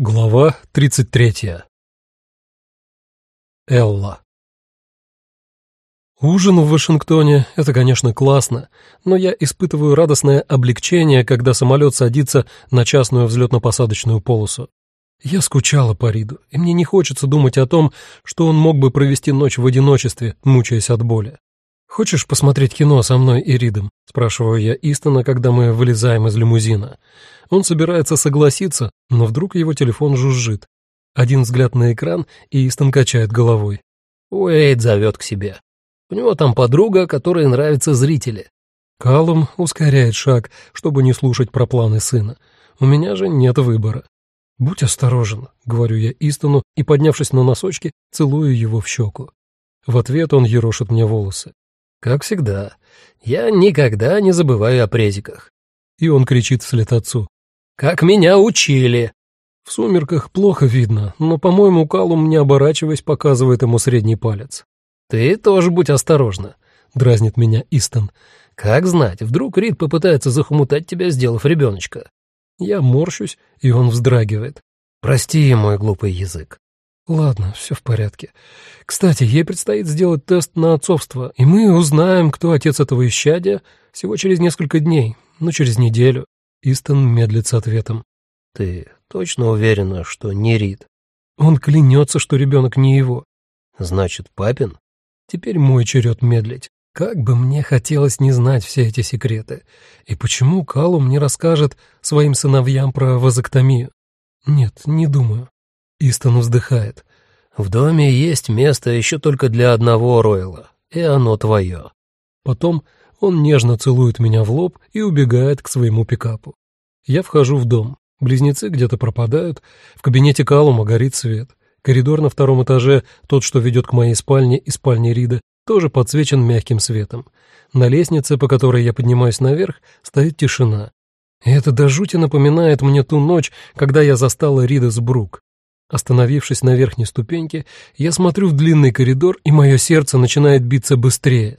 Глава 33. Элла. Ужин в Вашингтоне — это, конечно, классно, но я испытываю радостное облегчение, когда самолет садится на частную взлетно-посадочную полосу. Я скучала по Риду, и мне не хочется думать о том, что он мог бы провести ночь в одиночестве, мучаясь от боли. «Хочешь посмотреть кино со мной и Ридом?» — спрашиваю я Истона, когда мы вылезаем из лимузина. Он собирается согласиться, но вдруг его телефон жужжит. Один взгляд на экран, и Истон качает головой. Уэйд зовет к себе. У него там подруга, которой нравятся зрители. Калум ускоряет шаг, чтобы не слушать про планы сына. У меня же нет выбора. «Будь осторожен», — говорю я Истону, и, поднявшись на носочки, целую его в щеку. В ответ он ерошит мне волосы. Как всегда. Я никогда не забываю о презиках. И он кричит вслед отцу. Как меня учили. В сумерках плохо видно, но, по-моему, Калум, не оборачиваясь, показывает ему средний палец. Ты тоже будь осторожна, дразнит меня Истон. Как знать, вдруг Рид попытается захмутать тебя, сделав ребеночка. Я морщусь, и он вздрагивает. Прости мой глупый язык. Ладно, все в порядке. Кстати, ей предстоит сделать тест на отцовство, и мы узнаем, кто отец этого исчадия, всего через несколько дней, ну, через неделю. Истон медлит с ответом. Ты точно уверена, что не Рид? Он клянется, что ребенок не его. Значит, папин? Теперь мой черед медлить. Как бы мне хотелось не знать все эти секреты. И почему Калум не расскажет своим сыновьям про вазоктомию? Нет, не думаю. Истон вздыхает. «В доме есть место еще только для одного Ройла, и оно твое». Потом он нежно целует меня в лоб и убегает к своему пикапу. Я вхожу в дом. Близнецы где-то пропадают. В кабинете Калума горит свет. Коридор на втором этаже, тот, что ведет к моей спальне и спальне Рида, тоже подсвечен мягким светом. На лестнице, по которой я поднимаюсь наверх, стоит тишина. И это до жути напоминает мне ту ночь, когда я застала Рида с Брук. Остановившись на верхней ступеньке, я смотрю в длинный коридор, и мое сердце начинает биться быстрее.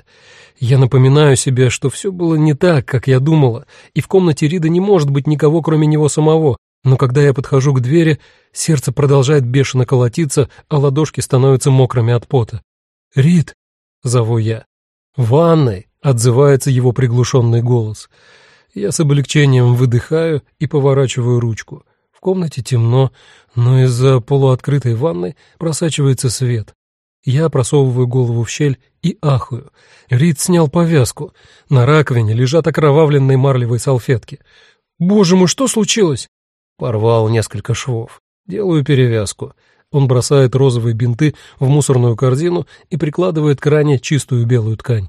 Я напоминаю себе, что все было не так, как я думала, и в комнате Рида не может быть никого, кроме него самого. Но когда я подхожу к двери, сердце продолжает бешено колотиться, а ладошки становятся мокрыми от пота. «Рид!» — зову я. «В ванной!» — отзывается его приглушенный голос. Я с облегчением выдыхаю и поворачиваю ручку. В комнате темно, но из-за полуоткрытой ванны просачивается свет. Я просовываю голову в щель и ахаю. Рид снял повязку. На раковине лежат окровавленные марлевые салфетки. «Боже мой, что случилось?» Порвал несколько швов. Делаю перевязку. Он бросает розовые бинты в мусорную корзину и прикладывает к ране чистую белую ткань.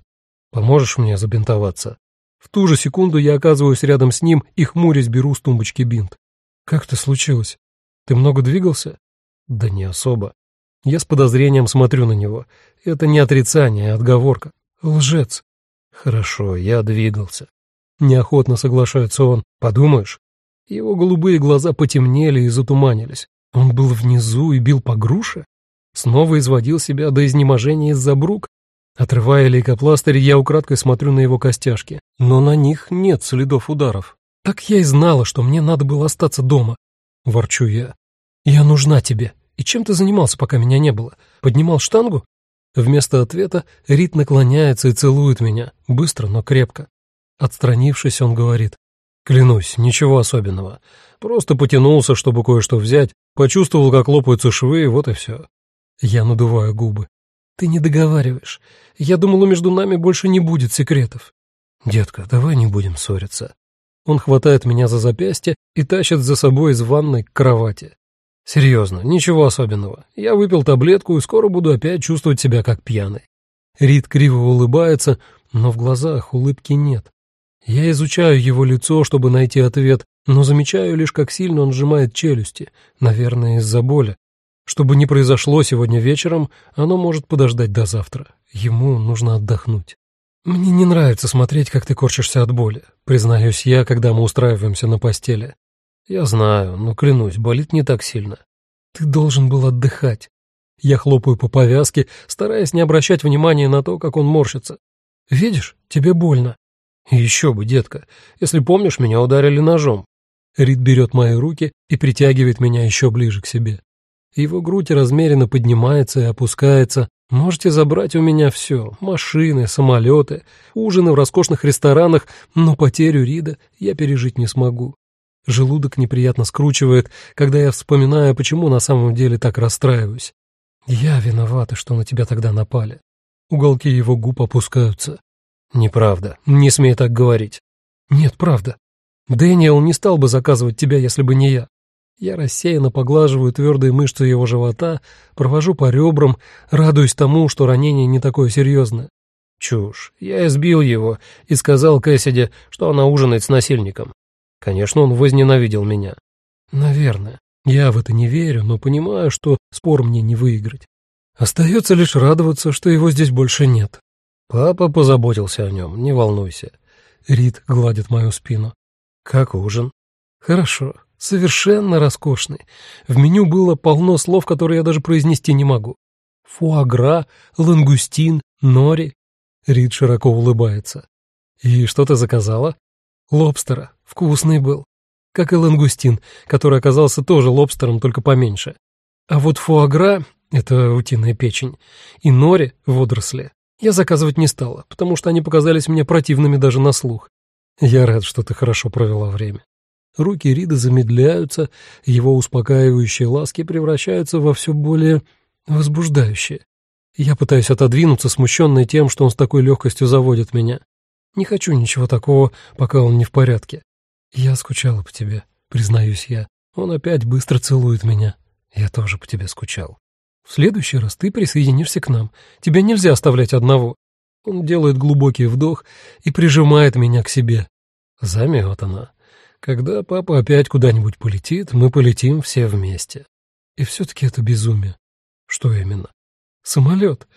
«Поможешь мне забинтоваться?» В ту же секунду я оказываюсь рядом с ним и хмурясь беру с тумбочки бинт. «Как это случилось? Ты много двигался?» «Да не особо». Я с подозрением смотрю на него. Это не отрицание, а отговорка. Лжец. «Хорошо, я двигался». Неохотно соглашается он. «Подумаешь?» Его голубые глаза потемнели и затуманились. Он был внизу и бил по груше? Снова изводил себя до изнеможения из-за брук? Отрывая лейкопластырь, я украдкой смотрю на его костяшки, но на них нет следов ударов. Так я и знала, что мне надо было остаться дома. Ворчу я. Я нужна тебе. И чем ты занимался, пока меня не было? Поднимал штангу? Вместо ответа Рит наклоняется и целует меня, быстро, но крепко. Отстранившись, он говорит. Клянусь, ничего особенного. Просто потянулся, чтобы кое-что взять, почувствовал, как лопаются швы, и вот и все. Я надуваю губы. Ты не договариваешь. Я думала, между нами больше не будет секретов. Детка, давай не будем ссориться. Он хватает меня за запястье и тащит за собой из ванной к кровати. Серьезно, ничего особенного. Я выпил таблетку и скоро буду опять чувствовать себя как пьяный. Рид криво улыбается, но в глазах улыбки нет. Я изучаю его лицо, чтобы найти ответ, но замечаю лишь, как сильно он сжимает челюсти, наверное, из-за боли. Что бы ни произошло сегодня вечером, оно может подождать до завтра. Ему нужно отдохнуть. «Мне не нравится смотреть, как ты корчишься от боли», признаюсь я, когда мы устраиваемся на постели. «Я знаю, но клянусь, болит не так сильно». «Ты должен был отдыхать». Я хлопаю по повязке, стараясь не обращать внимания на то, как он морщится. «Видишь, тебе больно». «Еще бы, детка. Если помнишь, меня ударили ножом». Рид берет мои руки и притягивает меня еще ближе к себе. Его грудь размеренно поднимается и опускается. Можете забрать у меня все — машины, самолеты, ужины в роскошных ресторанах, но потерю Рида я пережить не смогу. Желудок неприятно скручивает, когда я вспоминаю, почему на самом деле так расстраиваюсь. Я виновата, что на тебя тогда напали. Уголки его губ опускаются. Неправда, не смей так говорить. Нет, правда. Дэниел не стал бы заказывать тебя, если бы не я. Я рассеянно поглаживаю твердые мышцы его живота, провожу по ребрам, радуюсь тому, что ранение не такое серьезное. Чушь. Я избил его и сказал Кэссиди, что она ужинает с насильником. Конечно, он возненавидел меня. Наверное. Я в это не верю, но понимаю, что спор мне не выиграть. Остается лишь радоваться, что его здесь больше нет. Папа позаботился о нем, не волнуйся. Рид гладит мою спину. Как ужин? Хорошо, совершенно роскошный. В меню было полно слов, которые я даже произнести не могу. Фуагра, лангустин, нори. Рид широко улыбается. И что ты заказала? Лобстера. Вкусный был. Как и лангустин, который оказался тоже лобстером, только поменьше. А вот фуагра — это утиная печень, и нори — водоросли. Я заказывать не стала, потому что они показались мне противными даже на слух. Я рад, что ты хорошо провела время. Руки Рида замедляются, его успокаивающие ласки превращаются во все более возбуждающие. Я пытаюсь отодвинуться, смущенный тем, что он с такой легкостью заводит меня. Не хочу ничего такого, пока он не в порядке. Я скучала по тебе, признаюсь я. Он опять быстро целует меня. Я тоже по тебе скучал. В следующий раз ты присоединишься к нам. Тебя нельзя оставлять одного. Он делает глубокий вдох и прижимает меня к себе. Заметана. Когда папа опять куда-нибудь полетит, мы полетим все вместе. И все-таки это безумие. Что именно? Самолет.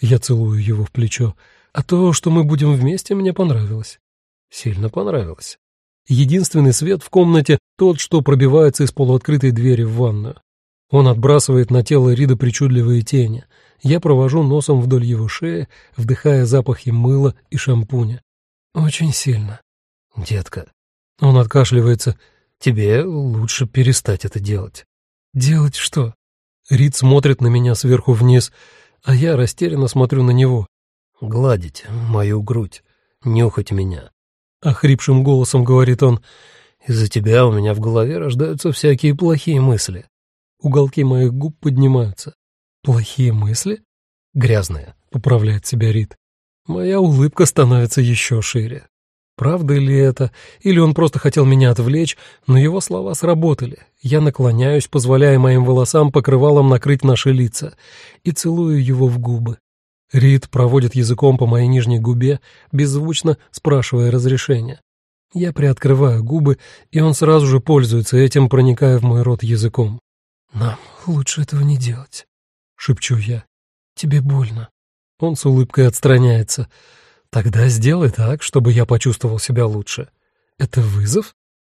Я целую его в плечо. А то, что мы будем вместе, мне понравилось. Сильно понравилось. Единственный свет в комнате — тот, что пробивается из полуоткрытой двери в ванную. Он отбрасывает на тело Рида причудливые тени. Я провожу носом вдоль его шеи, вдыхая запахи мыла и шампуня. Очень сильно. Детка. Он откашливается. Тебе лучше перестать это делать. Делать что? Рид смотрит на меня сверху вниз, а я растерянно смотрю на него гладить мою грудь, нюхать меня. Охрипшим голосом говорит он, «Из-за тебя у меня в голове рождаются всякие плохие мысли. Уголки моих губ поднимаются. Плохие мысли? Грязные, поправляет себя Рит. Моя улыбка становится еще шире. Правда ли это, или он просто хотел меня отвлечь, но его слова сработали. Я наклоняюсь, позволяя моим волосам покрывалом накрыть наши лица, и целую его в губы. Рид проводит языком по моей нижней губе, беззвучно спрашивая разрешения. Я приоткрываю губы, и он сразу же пользуется этим, проникая в мой рот языком. «Нам лучше этого не делать», — шепчу я. «Тебе больно». Он с улыбкой отстраняется. «Тогда сделай так, чтобы я почувствовал себя лучше». «Это вызов?»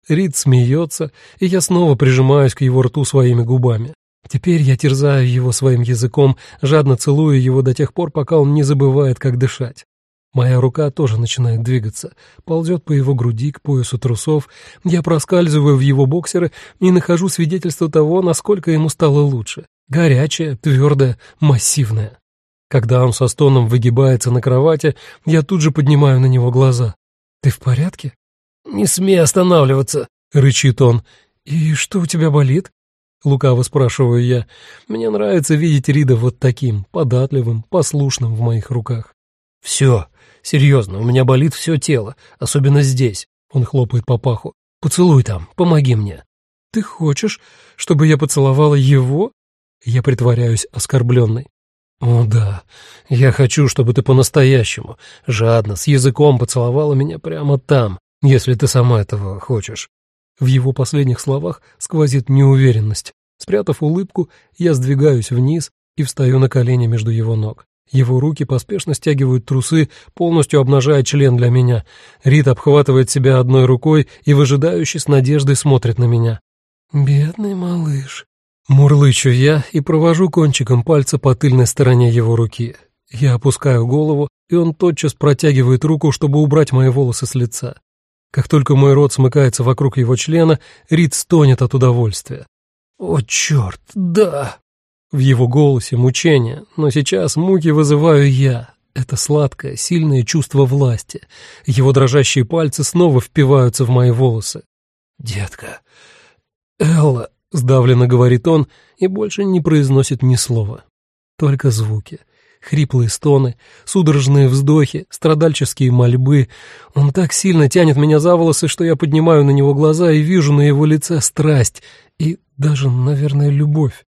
Рид смеется, и я снова прижимаюсь к его рту своими губами. Теперь я терзаю его своим языком, жадно целую его до тех пор, пока он не забывает, как дышать. Моя рука тоже начинает двигаться, ползет по его груди к поясу трусов. Я проскальзываю в его боксеры и нахожу свидетельство того, насколько ему стало лучше. Горячее, твердое, массивное. Когда он со стоном выгибается на кровати, я тут же поднимаю на него глаза. «Ты в порядке?» «Не смей останавливаться», — рычит он. «И что у тебя болит?» Лукаво спрашиваю я. Мне нравится видеть Рида вот таким, податливым, послушным в моих руках. Все, серьезно, у меня болит все тело, особенно здесь. Он хлопает по паху. Поцелуй там, помоги мне. Ты хочешь, чтобы я поцеловала его? Я притворяюсь оскорбленной. «О да, я хочу, чтобы ты по-настоящему, жадно, с языком поцеловала меня прямо там, если ты сама этого хочешь. В его последних словах сквозит неуверенность. Спрятав улыбку, я сдвигаюсь вниз и встаю на колени между его ног. Его руки поспешно стягивают трусы, полностью обнажая член для меня. Рит обхватывает себя одной рукой и выжидающе с надеждой смотрит на меня. «Бедный малыш». Мурлычу я и провожу кончиком пальца по тыльной стороне его руки. Я опускаю голову, и он тотчас протягивает руку, чтобы убрать мои волосы с лица. Как только мой рот смыкается вокруг его члена, Рид стонет от удовольствия. «О, черт, да!» В его голосе мучение, но сейчас муки вызываю я. Это сладкое, сильное чувство власти. Его дрожащие пальцы снова впиваются в мои волосы. «Детка, Элла», — сдавленно говорит он и больше не произносит ни слова. Только звуки — Хриплые стоны, судорожные вздохи, страдальческие мольбы. Он так сильно тянет меня за волосы, что я поднимаю на него глаза и вижу на его лице страсть и даже, наверное, любовь.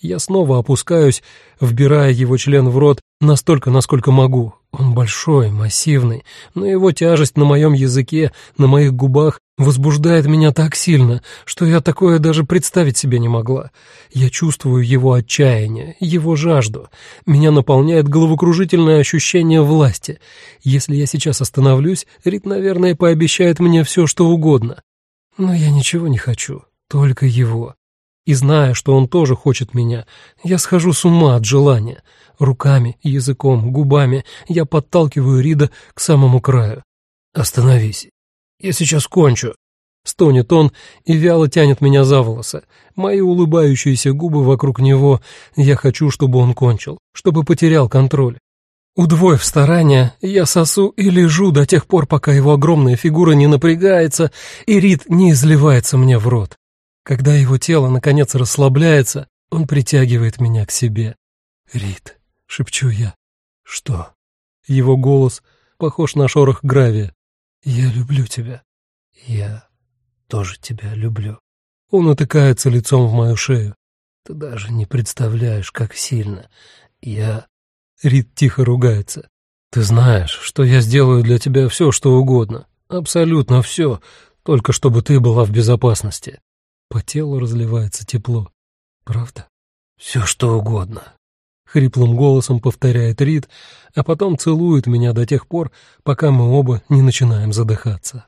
Я снова опускаюсь, вбирая его член в рот настолько, насколько могу. Он большой, массивный, но его тяжесть на моем языке, на моих губах возбуждает меня так сильно, что я такое даже представить себе не могла. Я чувствую его отчаяние, его жажду. Меня наполняет головокружительное ощущение власти. Если я сейчас остановлюсь, Рит, наверное, пообещает мне все, что угодно. Но я ничего не хочу, только его. И зная, что он тоже хочет меня, я схожу с ума от желания. Руками, языком, губами я подталкиваю Рида к самому краю. «Остановись. Я сейчас кончу». Стонет он и вяло тянет меня за волосы. Мои улыбающиеся губы вокруг него. Я хочу, чтобы он кончил, чтобы потерял контроль. Удвоив старания, я сосу и лежу до тех пор, пока его огромная фигура не напрягается и Рид не изливается мне в рот. Когда его тело, наконец, расслабляется, он притягивает меня к себе. «Рит», — шепчу я. «Что?» Его голос похож на шорох гравия. «Я люблю тебя». «Я тоже тебя люблю». Он утыкается лицом в мою шею. «Ты даже не представляешь, как сильно. Я...» Рит тихо ругается. «Ты знаешь, что я сделаю для тебя все, что угодно. Абсолютно все, только чтобы ты была в безопасности. По телу разливается тепло. Правда? Все что угодно. Хриплым голосом повторяет Рид, а потом целует меня до тех пор, пока мы оба не начинаем задыхаться.